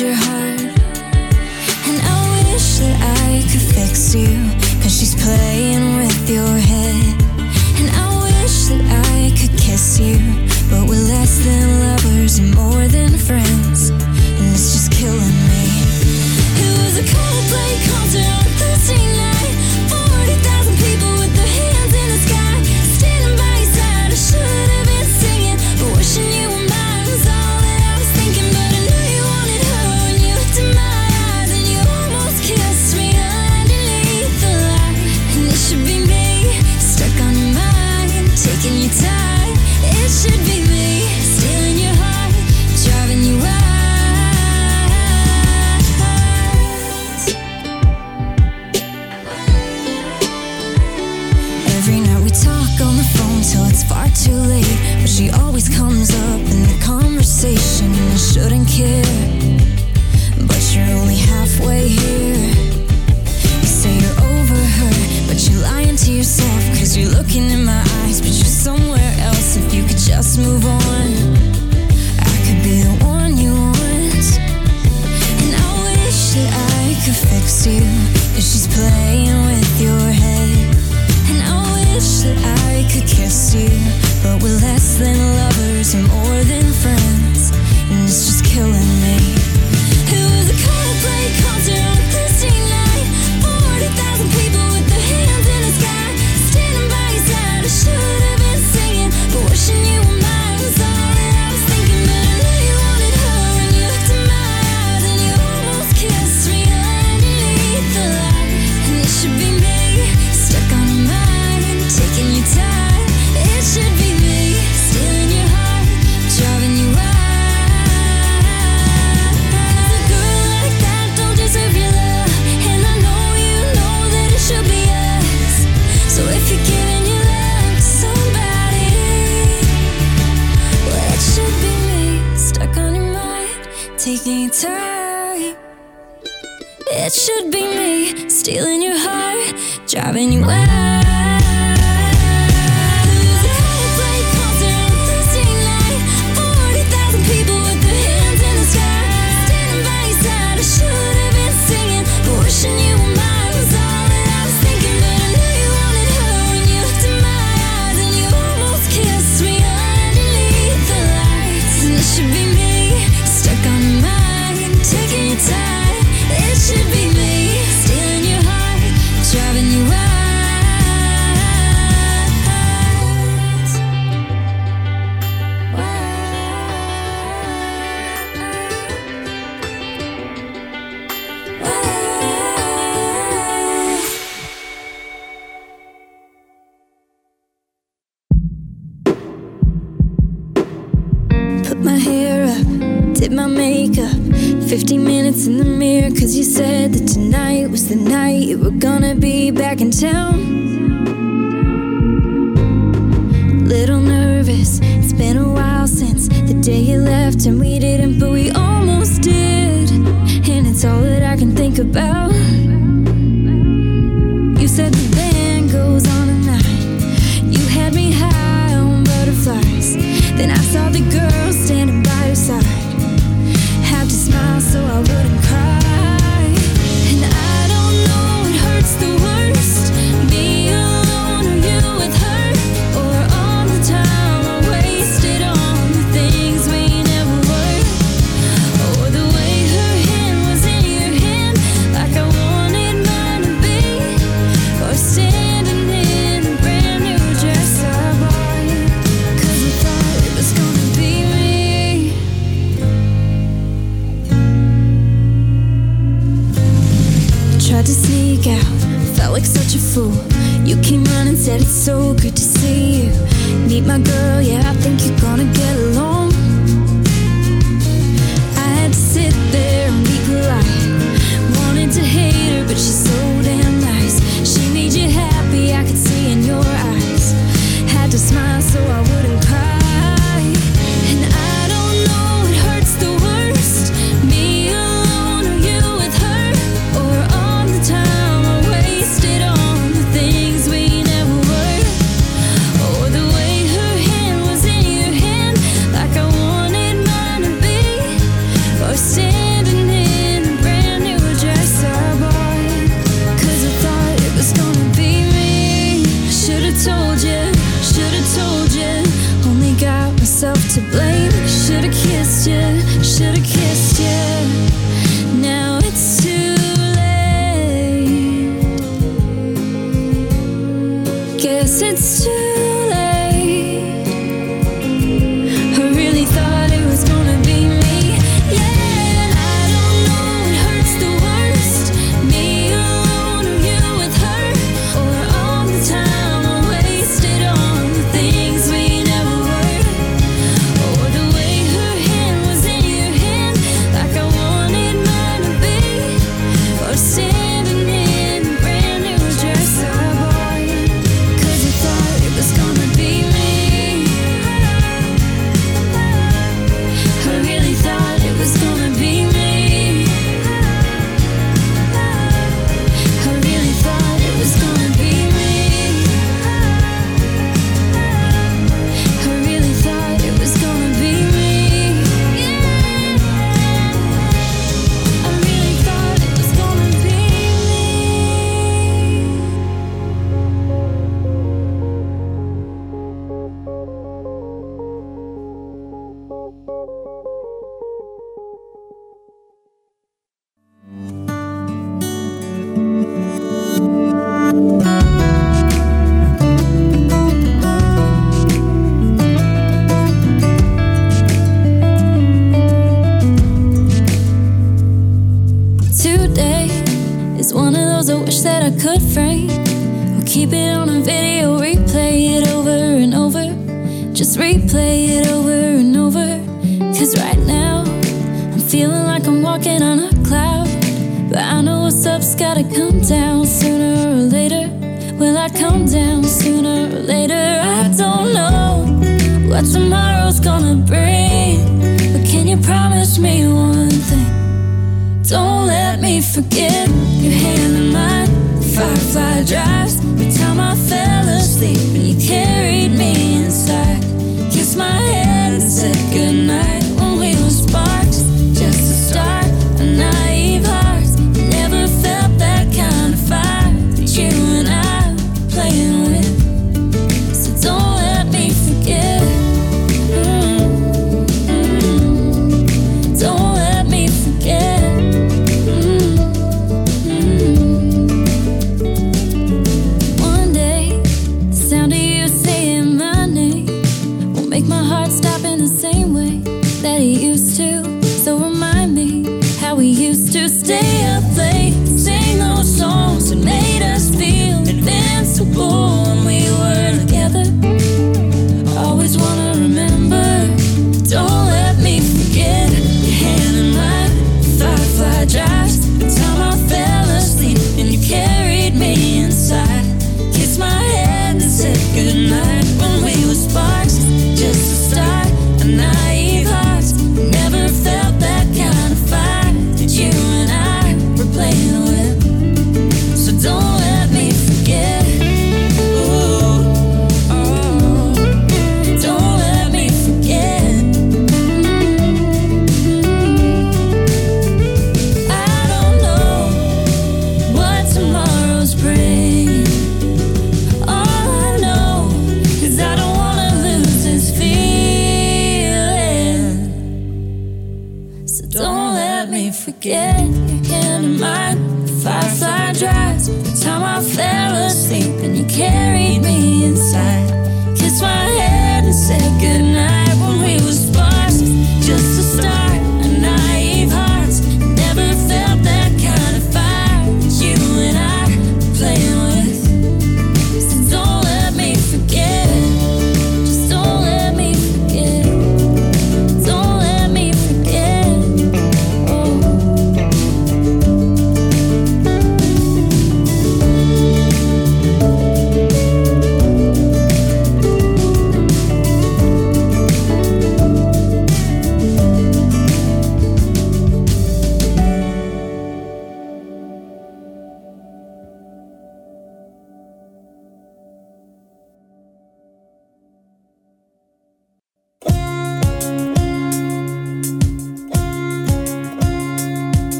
your heart. 15 minutes in the mirror, cause you said that tonight was the night you were gonna be back in town. Little nervous, it's been a while since the day you left and we didn't. such a fool. You came running, said it's so good to see you. Meet my girl, yeah, I think you're gonna get along. I had to sit there and be polite. Wanted to hate her, but she's so damn nice. She made you happy, I could see in your eyes. Had to smile, so I is right now. I'm feeling like I'm walking on a cloud. But I know what's up's gotta come down sooner or later. Will I come down sooner or later? I don't know what tomorrow's gonna bring. But can you promise me one thing? Don't let me forget your hand in mine. Firefly drives the time I fell asleep and you carried me inside. Kissed my head and said goodnight.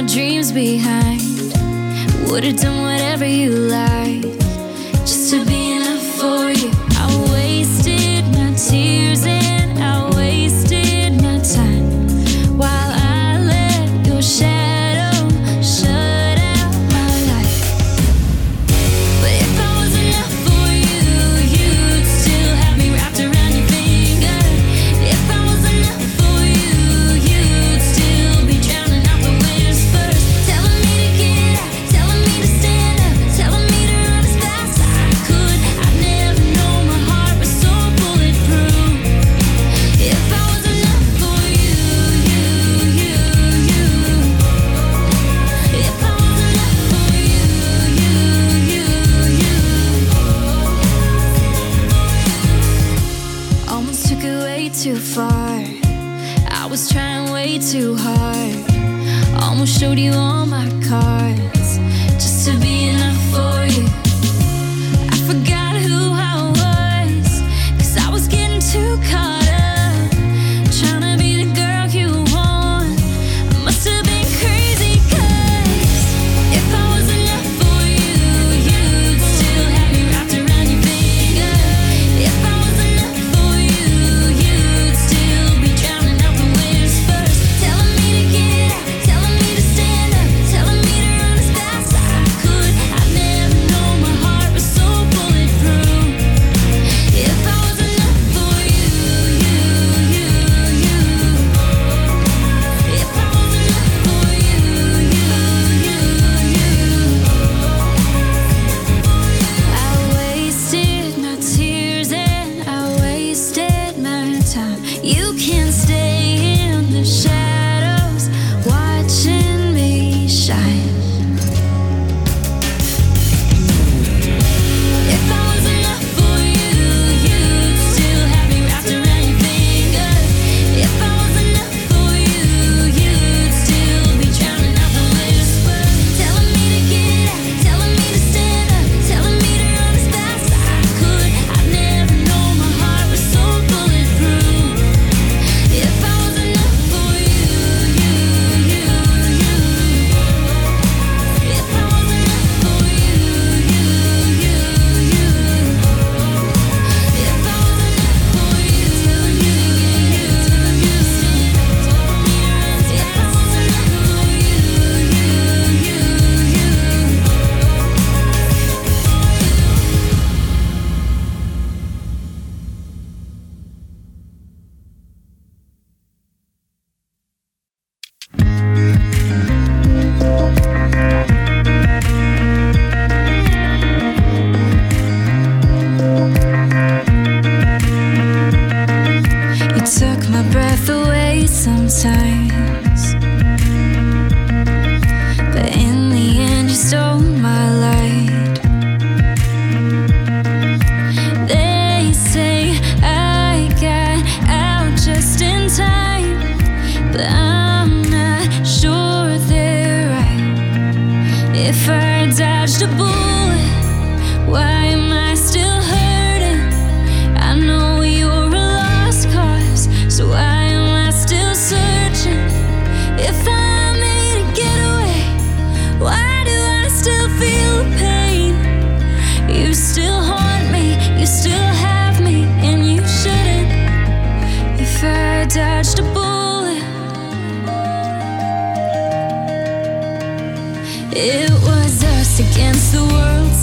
my dreams behind. Would've done whatever you like just to be If I dodged a bullet, why am I?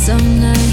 Some nights.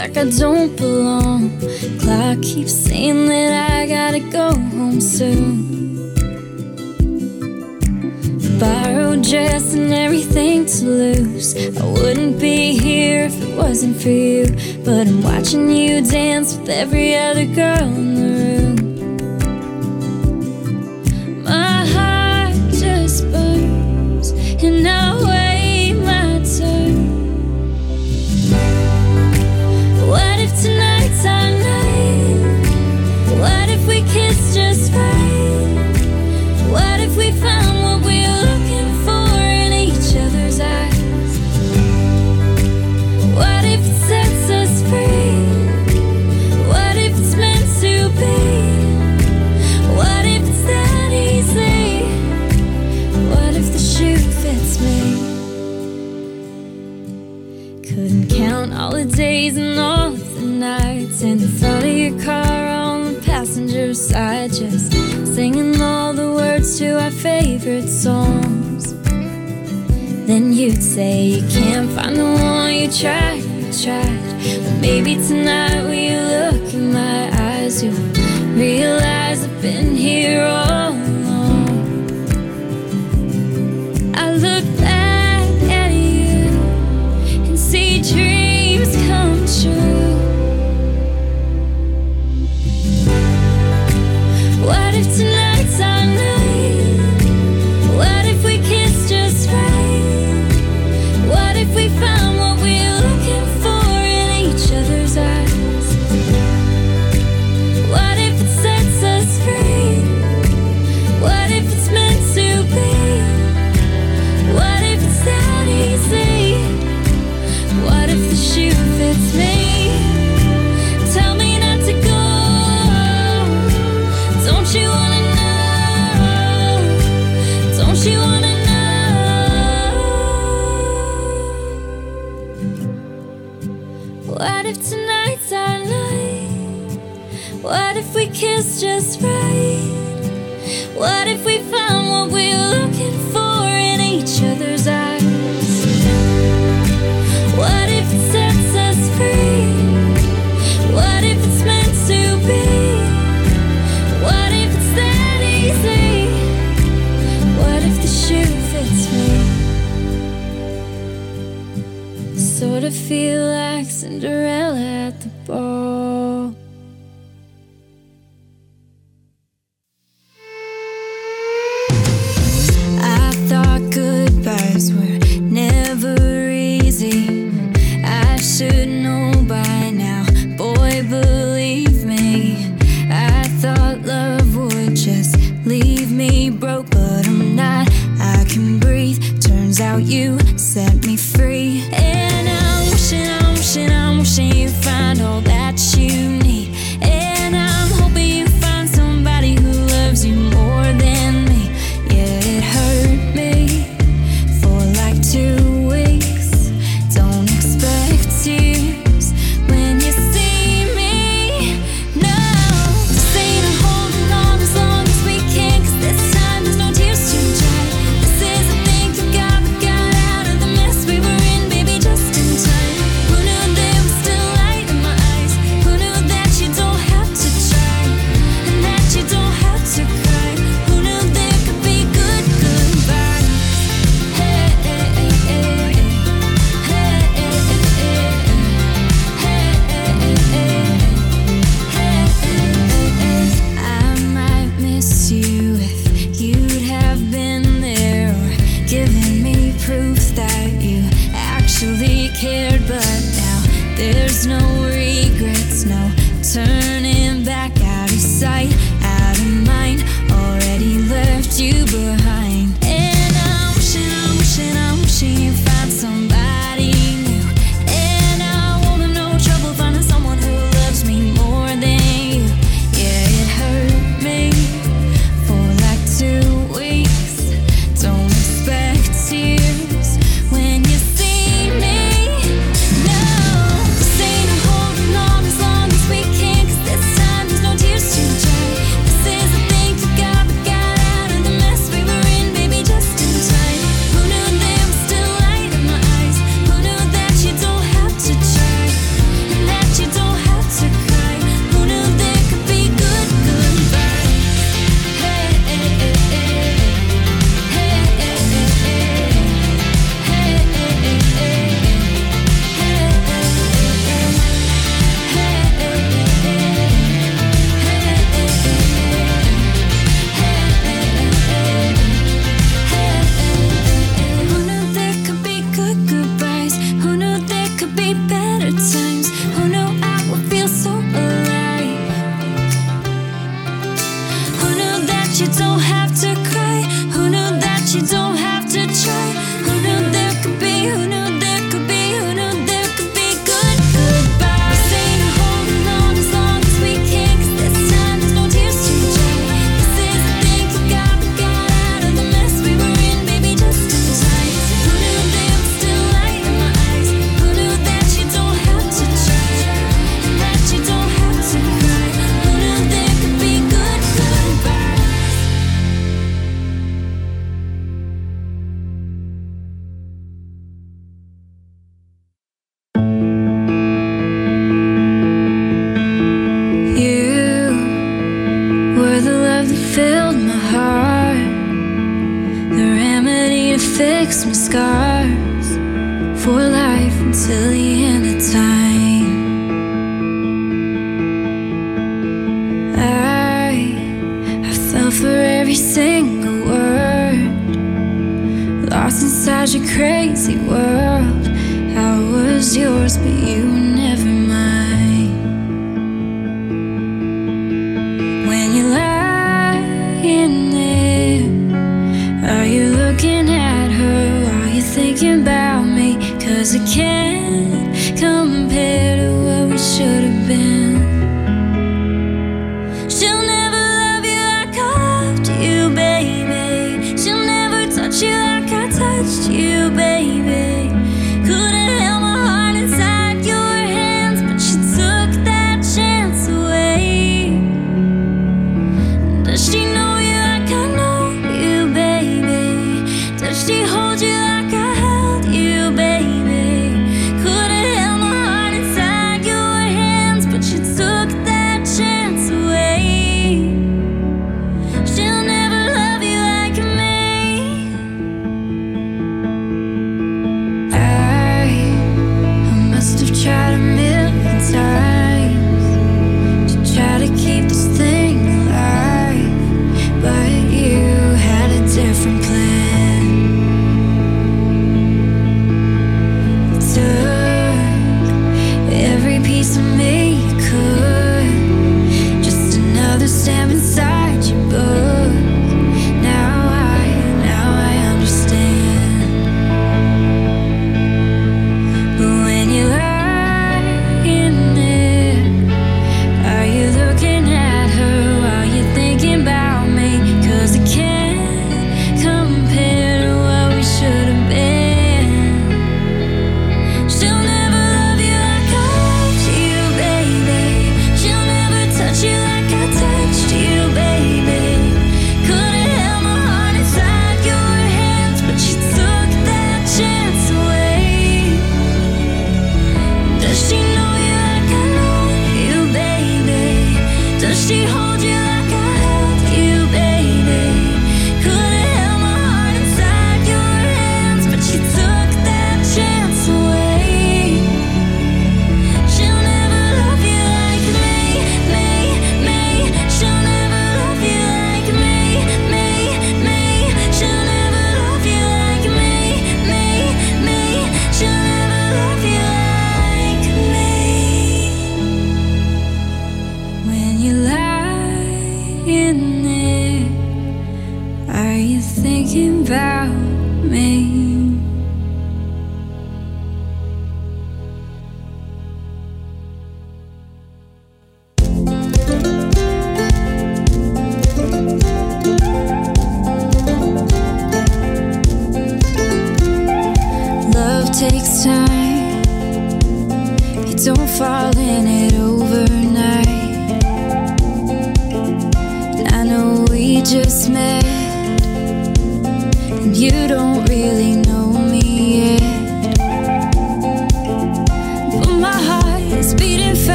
like I don't belong. Clock keeps saying that I gotta go home soon. Borrowed dress and everything to lose. I wouldn't be here if it wasn't for you. But I'm watching you dance with every other girl in the